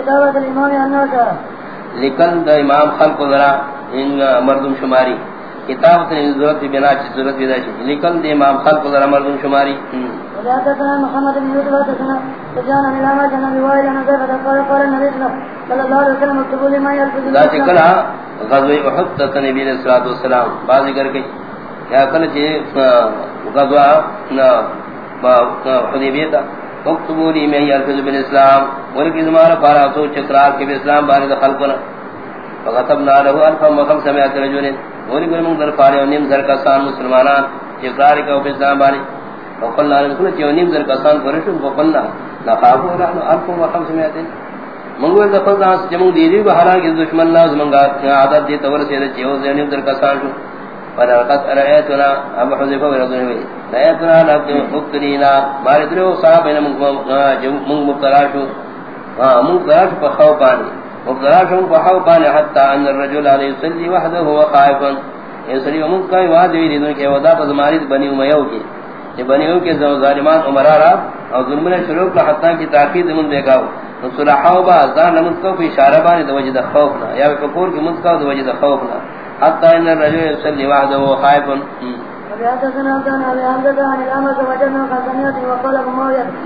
كتابة الإمام لکن دا امام خلق ذرا ان مردم شماری۔ کتاب سے ضرورت بنا چھ ضرورت بھی داشی لکن دا امام خلق ذرا مردم شماری۔ وحدثنا محمد بن يوسف حدثنا سجان بن لما جن بوائل نزل قال قال النبي صلى الله عليه وسلم اكتبوا لي ما يلفظ ذا ذکر غزوہ احد تک نبی علیہ الصلوۃ والسلام۔ بعض ذکر کہ یا کل چھ غزوہ نہ حدیبیہ تھا اکتبوا لي ما يلفظ بالاسلام ولكن زمانہ پارا تو چکرار کے اسلام بارے دخل کو فغتبنا له الف وخمسمائة رجل ولكن من در پارے و نیم در کا سان مسلمانان چکرار کے اسلام بارے۔ وقلنا لكم تيونيم ذر كسان فرشون وقلنا نخافو نخافوا نحن ألف وخمسمائة منگو دفل ناس جمع دیدی کو حالانکہ دشمن ناس منگا عادت دی تور سید چیو زینیم در کسان شو۔ فنرقت رأیتنا ابو حضیفہ ورزنی ہوئی رأیتنا لابد مقتلینا ماری درو صاحب اینا منگ مبتلا شو مبتلا شو پخو پانی مبتلا الرجل علی صلی وحده وقائفا یہ سلی ومنگ کئی وادوی لیدن کہ ودا پا زمانیت بنی امیو کی کہ بنیوں کے ظالمان عمرارا اور ظلمنا شروع کا حتیٰ کی تاقید من دیکھاو نصلحاو با ازدان لمنتکو فی اشارہ بانی دو وجد خوفنا. یا کپور کی منتکو دو وجد خوفنا. حتیٰ ان الرجل يسلی وحده وخائفا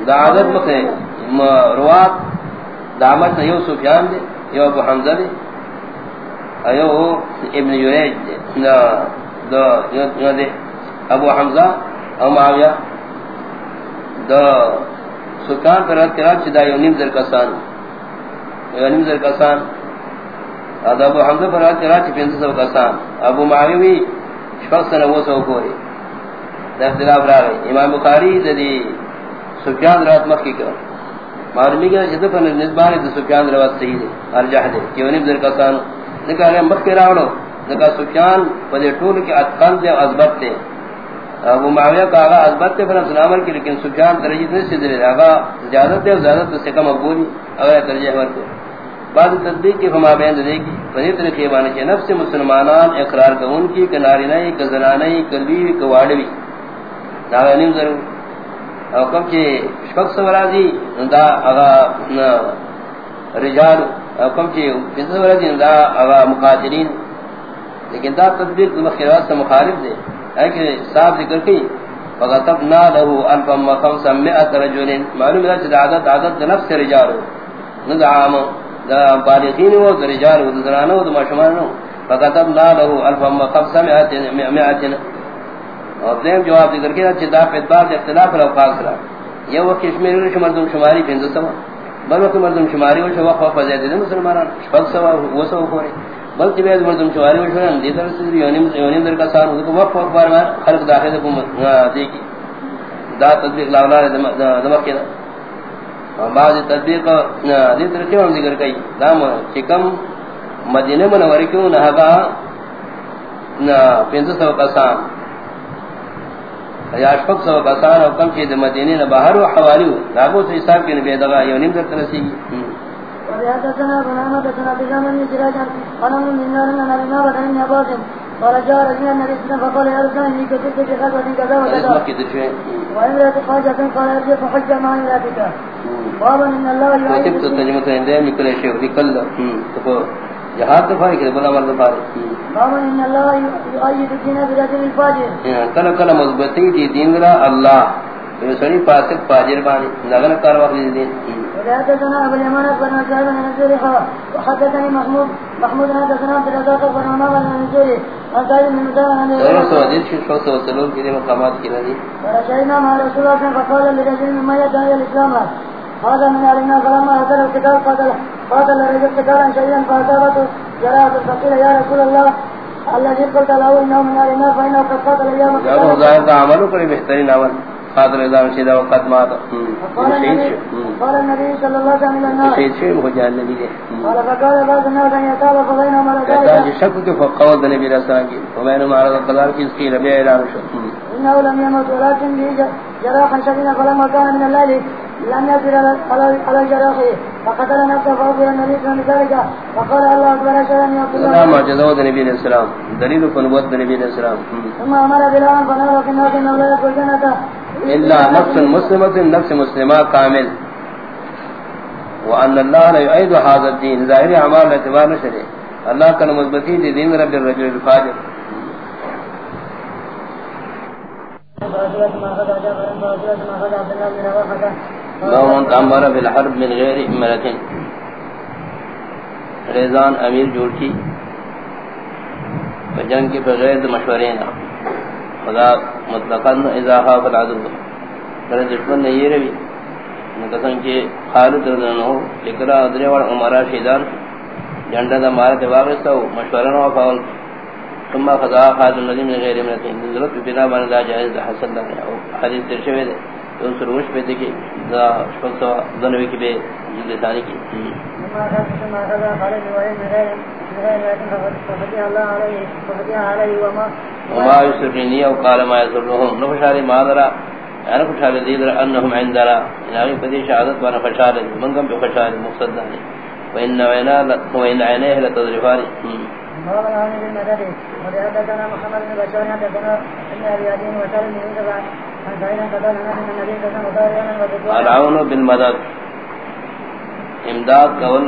دا عادت مکنے Rawat دعمت you Sufyan they you ابو حمزہ دے ایو ابن جریج دے دا دے ابو حمزہ او معاویہ. دا سکان پر رات کرات چی دا یو نیم در کسان یو نیم در کسان ابو حمزہ پر رات کرات چی سو کسان. ابو معاویہ بھی شفاق وہ سو کوئی دا اختلاف را گئی امام بخاری دا دی سکان رات مخی کر معلومی گیا چی دفن نزبانی دا سکان روات صحیح دے ارجح دے یو نیم در کسان نکا رہے مخی راوڑو نکا سکان پدے ٹول کے اتقان دے ازبت دے. ابو معاویہ کا آغا عزبت تے فرنس نامر کی، لیکن سفیان درجیت نہیں سے دلے آغا زیادت تے زیادت سے کم مقبولی اگر درجہ حمر بعد تدبیق کی فما بیند دے گی فنی طریقے بانے چھے نفس مسلمانان اقرار کا ان کی کنارینائی کزنانائی کلبیوی کواڑوی ناغا نیم ضرور۔ او کم چھے شفق سورازی دا آغا رجال۔ او کم چھے پنس سورازی دا آغا مقاتلین۔ لیکن دا تدبیق مخیرات سے مخالف دے۔ ایک صاحب ذکر کی، فغتبنا له الفا وخمسا مئة رجل معلوم ہے کہ عدد عدد نفس رجال۔ ندعام دا بالغین و رجال و ذران و مشمان فغتبنا له الف الفا وخمسا مئة اور دیم جواب ذکر کیا کہ دا فدبار اختلاف الافاق را. یہ وقت کشمیر و مردم شماری پنز سوا. بل وقت مردم شماری و شوا وقت وقت فزید مسلمان شفق سوا، و سوا خوری. بلکہ بے مردم چواری و شوان دی طرح سے یونیم یونیم در کا سار کو وقت وقت بار بار خلق داخل کو دی دا تطبیق لاولا دمک کے دا بعض تطبیق دی طرح سے ہم ذکر کئی دام چکم مدینہ منوری کیوں نہ سو کسان. یا شفق سو کسان اور کم چیز مدینہ نہ باہر و حوالی داغو سے حساب کے نبی دغا یونیم در طرح سے وحدثنا ابن عمد سنة بزامن سراجا قنم من نار من نبينا بدن عباس قال جاء رجل النبي صلى فقال يا رسول الله كتبت في خطوة كذا وكذا وإمرأة خاجة قال ارجع فحج مع امرأتك جہاد بلا بابا ان الفاجر کل کل مضبطی دی دین را اللہ سنی پاسک فاجر بانی نغن کار وقت دین حدثنا ابو اليمان بن سعيد بن نزوري وحدثني محمود محمود حدثنا عبد الرزاق بن عمر بن نزوري عن سعيد بن مسعود عن ابي سعيد حديث في شوط وسلول في مقامات كده دي فرجعنا مع رسول الله فقال لرجل مما يدعي الاسلام هذا من علينا فلما هدر القتال قاتل قاتل رجل قتالا شيئا فاصابته جراحة فقيل يا رسول الله الذي قلت له انه من علينا فانه قد قاتل ايام قتال ظاهر عمل کرے بہترین عمل قادر ادام شیدہ وقت مات قال النبي صلى الله عليه وسلم شید شید ہو جان نبی دے قال فقال بعض الناس ان يتابع فبين کہتا ہے شک کے فقول نبی رسول کی ومن معرض القدر کی اس کی ربی اعلان شو انه لم يمت ولكن جراحا شديدا فلما كان من الليل لم يصبر على الجراح فقتل نفسه فأخبر النبي صلى الله عليه وسلم فقال الله أكبر أشهد أن يقول الله معجزة نبي عليه السلام. دليل فنبوت نبي عليه السلام. ثم أمر بلال فنظر في الناس أنه لا يدخل جنة إلا نفس مسلمة نفس مسلمة كامل. وان الله لا يعيد هذا الدين. ظاهر اعمال اعتبار نشره اللہ کا مضبوطی دی دین رب الرجل الفاجر لو من تعمر بالحرب من غیر امرتين ریزان امیر جوڑ کی جنگ کے بغیر مشورے نہ خدا مطلقا اضافہ فالعدو کرے دشمن نے یہ روی۔ قسم کہ خالد رضی اللہ عنہ لکرا ادرے وڑ عمرہ شیدان جنڈا دا مارا تے واپس تو مشورہ نہ فاول۔ ثم خذا خالد الذي من غیر امرته نزلت بنا بنا دا جائز، حسن دا حدیث ترشوی دے۔ تو سروش پہ دیکھیں دا شفق سوا ذنوی کی بے جلد ثانی کی۔ وما يسرني او قال ما يسرهم نفشاري ما درا انا فشار ديدر انهم عندنا۔ یعنی يعني بدي شهادت وانا فشار من كم بفشار مقصد داني وان عينا وان عينيه لتضرفان قال عن المدد ولهذا محمد بن بشار حدثنا ان ابي ادين وسلم بن يوسف عن العون بالمدد. امداد قول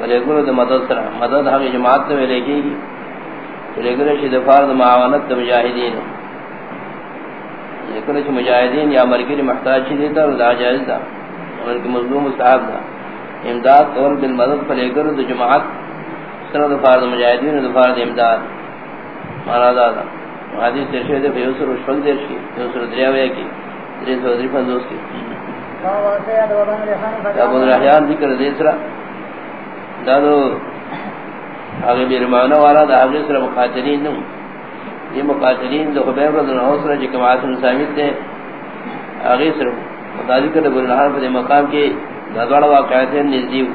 ولے مدد سرا مدد ہم جماعت میں لے گی ولے شد فرض معاونت مجاہدین لیکن چ مجاہدین یا مرگی محتاج دیتا اور جائز تھا ان کے مظلوم صاحب تھا امداد قول بالمدد فلے گرو جماعت سند فرض مجاہدین و فرض امداد. مانا دا حدیث ترشید ہے یوسر شفق دیش کی یوسر دریاوے کی دریس و دریفن دوست کی ابو الرحیان ذکر دیسرا دادو آگے بیرمانہ والا دا حضرت سر مقاتلین نو یہ مقاتلین دو خبیر رضا اللہ سر جکم آسن سامت دے آگے سر مقاتل کر ابو الرحیان پر مقام کے دادوڑا واقعاتین نزدیو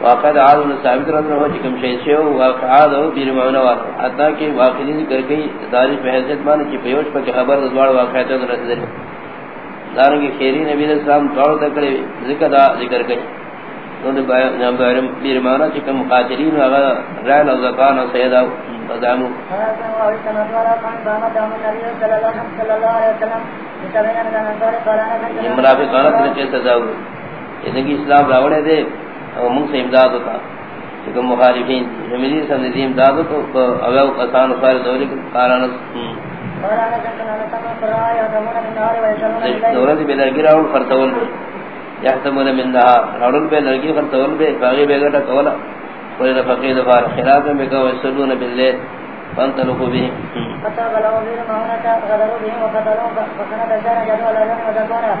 واقعات عالم ثابت رضا اللہ جکم شیشے ہو واقعات ہو بیرمانہ والا حتی کہ واقعی ذکر گئی تاریخ پہ حیثیت مانا چی پیوش پر خبر دادوڑا واقعاتین رسل دے۔ دارنگی خیری نبی علیہ السلام دوڑ تکڑے ذکر دا ذکر گئی انہوں بیرمانا چکم مقاتلین و اغا رائل و زکان و سیدہ وزامو منافقانت رکھے سزاو ادھنگی اسلام راوڑے دے۔ اور منگ سے امداد ہوتا چکم مخالفین جمیلی سندی امداد ہوتا تو اغاو قسان و خار دوری کارانس دورت بیدرگی راوڑ خرطول يحتمل من ذا رڑن پہ لڑکی پر تول پہ باغی بیگٹا کولا کوئی رفقی دفار خلاف میں کہو سلون باللیل. فانتلقوا به حتى بلغوا بهم مهونة غدروا بهم وقتلوا فكان دجانا جدوا لهم ودكونا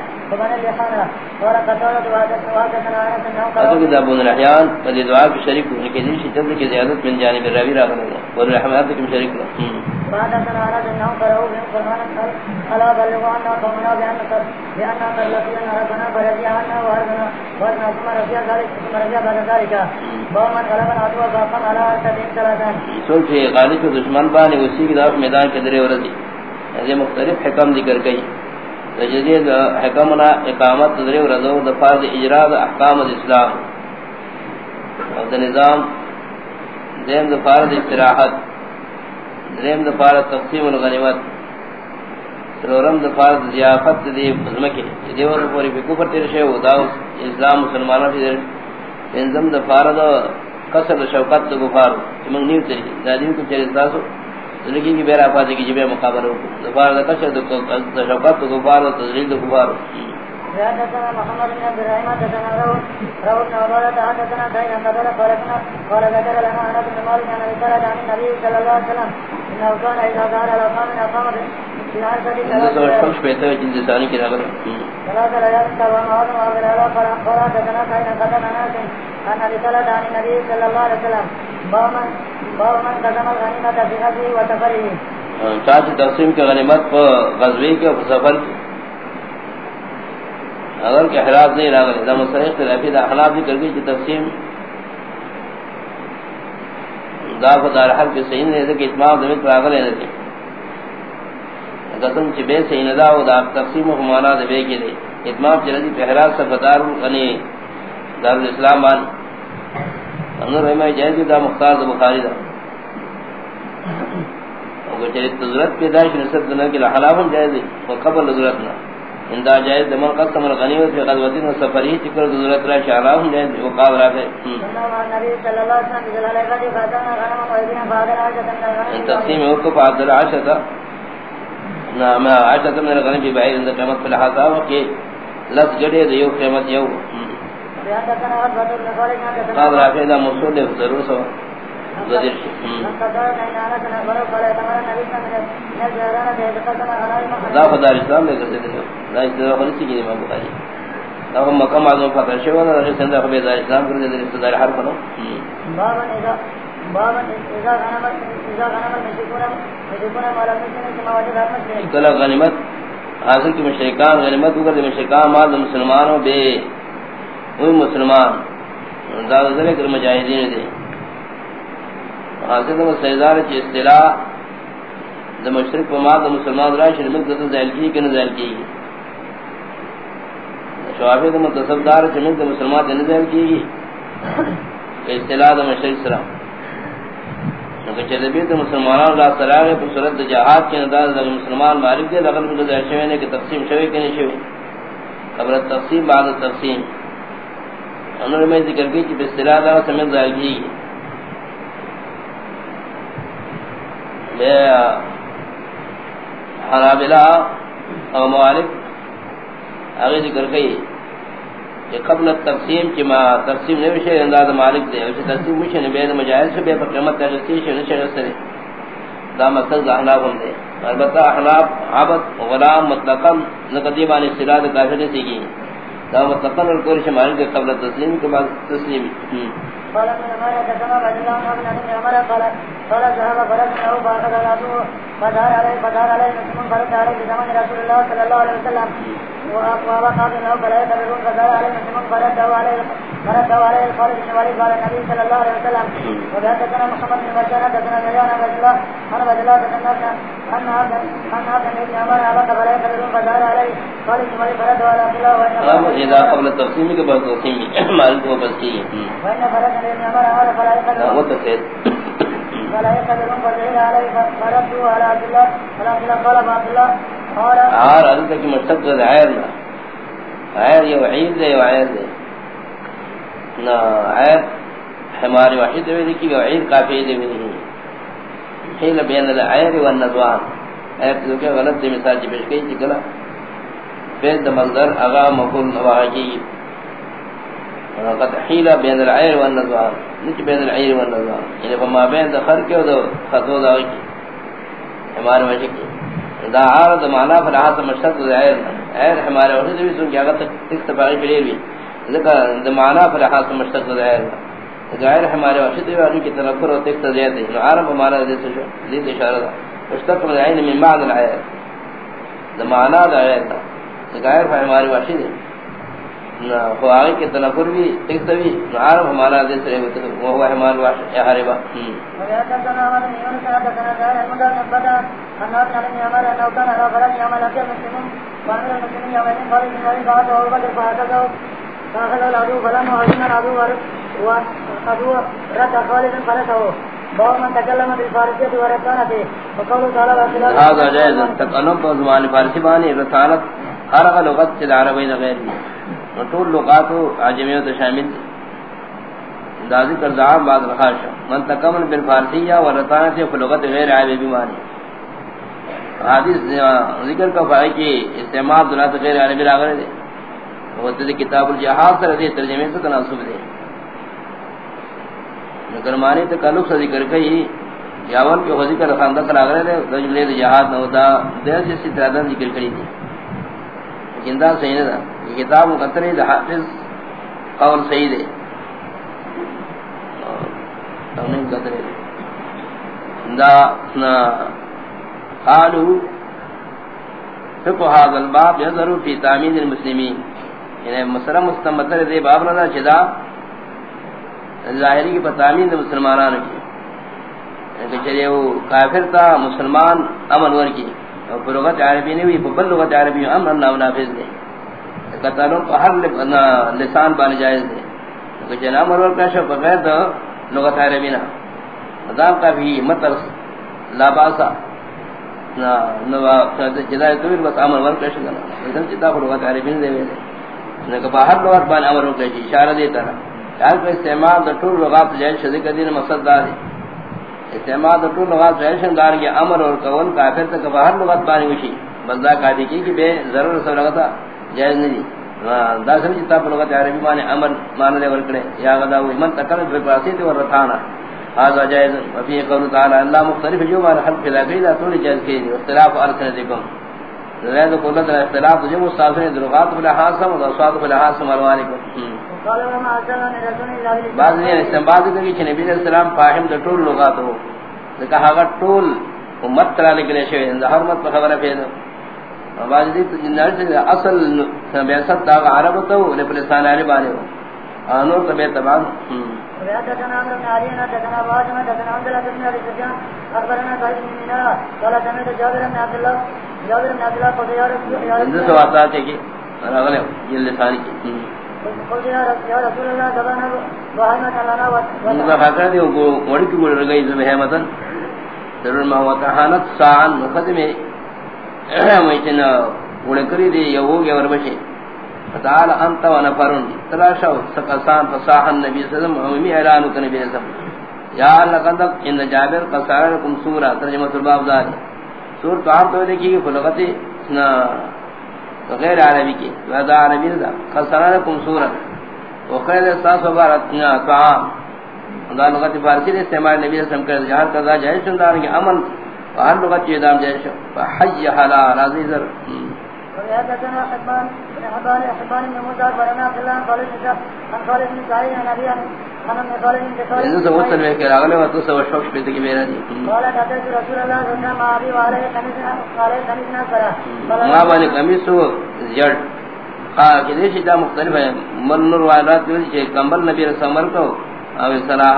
قالوا أتوك دابون الأحيان فدي دعاء في شريك ونكي دي شدد لكي زيادت من جانب بلغوا قومنا قد لقينا ربنا ثم رجع ذلك ثم رجع بعد ذلك غلبنا عدوا باقا على أرسلين ثلاثا سلطة غالب دشمن بانی اسی کی میدان کے درے ورزی۔ یہ مختلف حکم ذکر گئی جدید حکمنا اقامت تدری درے ورزو دفاظ اجراء احکام دا الاسلام اور نظام دیم دفارد استراحت، دریم دفارد تقسیم الغنیمت سلورم دفارد ضیافت دی مظلمکی دیور پوری فکو پر تیرشے ہو داو اسلام مسلمانہ فی در انزم دفارد قصر دا شوقت تو غفار من نیو تری دادیو کو چرے تاسو لگی کی بیرا پاتے کی جبے مقابلہ غفار دا قصر تو شوقت تو تو تذلیل تو غفار حدثنا محمد بن عبد الرحيم حدثنا روح روح بن عبادة حدثنا كاين قبل قالتنا قال ذكر لنا أنس بن مالك أن ذكر عن النبي صلى الله عليه وسلم إنه كان إذا ظهر الأقام من أقامة في العرفة ثلاثة ليال سبع مرات وأغلى قال حدثنا كاين قدم أنس أن رسالة عن النبي صلى الله عليه وسلم باومن چاچ تقسیم کے غنیمت کو غزوی کے سفر کی اگر کہ احراز نہیں رہا گا مستحق تلافی دا اخلاف بھی کر گئی کہ تقسیم دا دار حل کے صحیح نہیں ہے کہ اتمام دمت پر آگر لینے تھی قسم چی بے صحیح ندا ہو دا تقسیم و مانا دے بے کی دے اتمام چلدی پہ احراز سفتار غنی دار یعنی الاسلام بان انہوں رحمہ جائزی دا مختار دا بخاری دا اگر چلی تضرت پیدا شنسد دنا کی لحلافن جائزی وقبل ضرورتنا اندا جائز دمن قسم الغنیمت فی غزوتین و سفری چکر دولت را شعلا ہوں جائز وقاب را پہ تقسیم وقف عبد العاشتا نعم عاشتا من الغنیم بی بعید اندر قیمت فی لحاظا وقی لس جڑے دیو قیمت یو۔ قاب را پہ دا مصول ضرور سوا غدیر دا خدا اسلام دا اسلام امام بخاری دا ہم مقام اسلام کر دے کلا غنیمت حاصل کی مشرکان غنیمت مشرکان مال مسلمانوں بے مسلمان دا ذرے کر مجاہدین دے حاصل وہ سیدار کی اصطلاح دا مشرک و ماد مسلمان را شرمک دا زیل کی کہ نزیل کی گی. شوافی دا متصف دار شرمک دا مسلمان دا نزیل کی کہ اصطلاح دا مشرک سرا. نکہ چلبی دا مسلمان اللہ صلاح پر صورت دا جہاد کی نداز دا مسلمان مالک دے لغل مدد شوی نے کہ تقسیم شوی کہ نہیں شوی. قبل تقسیم بعد تقسیم. انہوں نے میں ذکر کی کہ بسطلاح دا سمیت زائل کی گی. حرابلہ او موالک اگر ذکر کئی کہ قبل تقسیم کی ما تقسیم نہیں وشے انداز مالک دے۔ اسے تقسیم وشے نے بید مجائز سے بے پر قیمت تقسیم شے نشے نسرے دا مقصد احناف ہم دے۔ البتہ احناف عبد غلام مطلقا نقدیبان اصطلاح دا کافر نے سیگی۔ دا مطلقا الکورش مالک دے قبل تسلیم کے بعد تسلیم۔ قال من ما يتكلم بعد الله من ان عمر قال قال ذهب فرد له فاخذ راسه فدار عليه فدار عليه مسلم فرد عليه بزمن رسول الله صلى الله عليه وسلم. ووقع له فلا يتبعون. فدار عليه مسلم فرد عليه فرد عليه قال ابن وليد قال النبي صلى الله عليه وسلم. وبهتكنا محمد بن بشار حدثنا مليان عبد الله انا عبد الله تكلمنا ان هذا ان هذا ابن عمر عبد فلا يتبعون. فدار عليه قال ابن وليد فرد على عبد الله وان اذا قبل التقسيم بعد تقسیم مالک کو بس کی وان فرد ہماری واحد دے کی مطلب وعید کافی دے نہیں۔ حیل بین العیر والنضوان ایت جو کہ غلط دے مثال جی پیش گئی جی گلا فید مقدر اغا مقول نواہی قد حیل بین العیر والنضوان نچ بین العیر والنضوان یعنی فما بین دخل کے و خطو دا کی ہمارے وجہ کی دا عارض معنی پر حاصل مشتق دا عیر عیر ہمارے وجہ بھی سن کہ اگر تک تباقی کلیے بھی ذکر دا معنی پر حاصل مشتق دا عیر غیر ہمارے وجہ بھی ان کی تنفر و تک تزیاد ہے نو عارض معنی دے سے لید اشارہ دا. مشتق دا عین من بعد العیر دا معنی دا عیر دا غیر ہمارے وجہ بھی ہو آگے کے تنفر بھی ایک طوی عارف ہمارا دے سرے ہوتے ہیں وہ ہوا حمال واش یا حاربا هذا جائز تکلم پر فارسی بانی رسالت ارغ لغت سے عربی غیر طول لغات عجمیوں تو شامل دی دا ذکر دعا بعد رخاش من تکمل بالفارسیہ ورطانت فلغت غیر عائب بیمانی حدیث ذکر کا فائق کی استعمال دلات غیر عائب راغرے دے. وہ تے کتاب الجہاد سر دے ترجمے سے تناسب دے. نگر مانی تے سے ذکر کئی، یاون کے ذکر خاندہ کر راغرے دے جملے جہاد نو دا دے جیسی تعداد ذکر کری دی جندہ صحیح نہ کتاب مقدری دا حافظ قول صحیح دے۔ دا نا قالو فقہ هذا الباب يظهر في تامین المسلمین۔ یعنی مسلم مستمتر دے باب نہ چدا ظاہری کی تامین مسلمانان کی۔ کہ چلے وہ کافر تھا مسلمان امن ور کی اور لغت عربی نہیں ہوئی بل لغت عربی امر اللہ نافذ دے۔ قتلوں کو ہر لسان بان جائز دے۔ کہ جناب مرور کا شو بغیر تو لغت عربی نہ مدام کا بھی مطلب لا باسا نا نو جدا تو بس امر ور کش گنا اذن چتا کو بتا رہے بن دے نے کہ باہر لوگ بان امر ہو گئی جی، اشارہ دیتا رہا یار کو استعمال د ټول لغات جائز شدی شذ کدین مقصد دار استعمال د ټول لغات جائز دار کے امر اور قول کافر تک باہر لغات بانی وشی بندہ کا دی کی کہ بے ضرور سو لگتا جائز نہیں۔ دا سمجھ چتا کو لغات عربی معنی امر مان لے ور کرے یا غدا و من تکر بے پاسی تے ور تھانا هذا جائز وفي قول تعالى الله مختلف جو ما خلق لا غير طول جائز کے اختلاف ارسلتكم زید کو لد اختلاف، جو مستعفین درغات بلا حاصم و اصوات بلا حاصم الوانکم بعض نے استنباط کی کہ نبی علیہ السلام فاہم دے ٹول لغات ہو۔ کہا گا ٹول امت ترا نکلے شے اند حرمت پر خبر ہے بعض دی جنال سے اصل بیاست دا عرب تو نے فلسطین علی بانے ہو انور تمام ويحدثنا عمرو بن علي حدثنا واجمع حدثنا عبد الله اخبرنا سعيد بن قال سمعت جابر بن عبد جابر بن عبد الله قال يا رسول الله ہے کہ یہ لسان کی قال يا رسول الله تبارك وحنا لنا وما فكر دي کو وڑ کی گئی زمہ ضرور ما مقدمے میں چنا کری دی، یو گے ور بشے۔ فتعال انت ونفرن تلاشو سقسان فصاح النبي صلى الله عليه وسلم عمومی اعلان کو نبی صلی یا اللہ قدق ان جابر قصار لكم سورہ ترجمہ الباب دار سور تو آپ تو دیکھیے کہ فلغتی غیر عربی کی۔ ودا عربی دا قصار لكم سورہ وخیر احساس وبارتنا طعام۔ دا لغت فارسی نے استعمال نبی صلی اللہ علیہ وسلم کر جہاں قضا جائز شندار کے عمل وہر لغت یہ دام جائز شو۔ فحی حلال عزیزر ويحدثنا حبان حبان بن موسى عبد الله قال عن خالد بن سعيد عن ابي عن اذا وقت قال رسول قال ما ہاں کہ مختلف؟ ہے من نور والات جو کمبل نبی رسول کو او صلاح.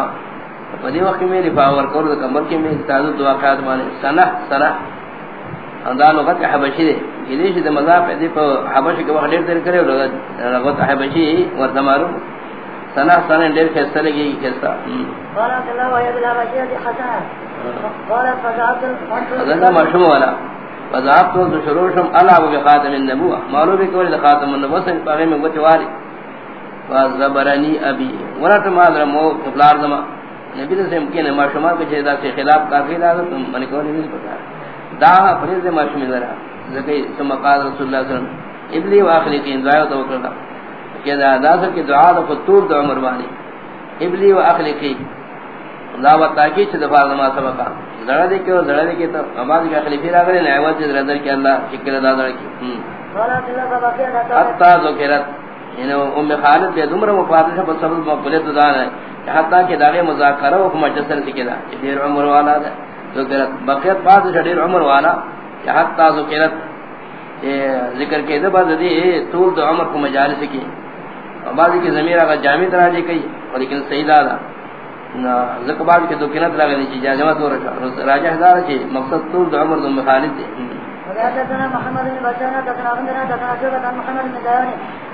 پدی وقت میں لفاور کرو کمبل کے میں تعدد دعا سنہ سنہ اندان لغت حبشی دے یہ دے مذاق دی پر حبشی کے وقت دیر دیر کرے لغت حبشی و تمارو سنہ سنہ دیر خیستہ لگی خیستہ قال الله وهي بالحبشية حسنة قال فذهبت حضرت مرشم والا. فذهبت تو شروشم علا بخاتم النبوة. معلوم بکولی خاتم النبوة سن پاگے میں گوچ واری وزبرنی ابی. ورات مادر مو کفلار زمان نبی سے ممکن ہے مرشمان کو چیزا سے خلاف کافی لازم منی کولی نہیں پتا دا فریض ماشمی ذرا زکی ثم قال رسول اللہ صلی اللہ علیہ وسلم، ابلی واخلی کی دعا تو کرنا کہ دا دا سر کی دعا دا فطور دا عمر بانی. ابلی واخلی کی دا وطاکی چھ دفار نما سبقا. زڑا دے کے زڑا دے کے تو اماد کا خلیفی را کرے نعوت جد رضر کی اللہ شکر دا دا کی. حتی ذکرت. یعنی ام خالد بے دمر مفاتشہ پر سبب مقبلیت دا ہے. حتی کہ داغے مذاکرہ وکم جسر سکے دا. دیر عمر والا دا ذکرت بقیت بعد شدیر عمر والا حتی ذکرت ذکر کے دبا دی، طول دو عمر کو مجالس کی. بعضی کی ضمیر اگر جامع تراجی کئی لیکن صحیح دادا ذکر بعد کے دکنت لگا نیچی جاجمت ہو رکھا. راجہ دارا چی مقصد طول دو عمر دو مخالد دی. وحدثنا محمد بن بشار، حدثنا عندنا حدثنا شعبة عن محمد بن زياني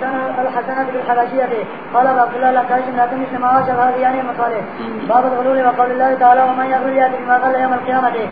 حدثنا اکرما الحسنات بالحبشية قال عبد الله لكاش لا تمشي ما وجه هذه يعني مصالح باب الغلول وقول الله تعالى، ومن يغلل يأتي بما غل يوم القيامة.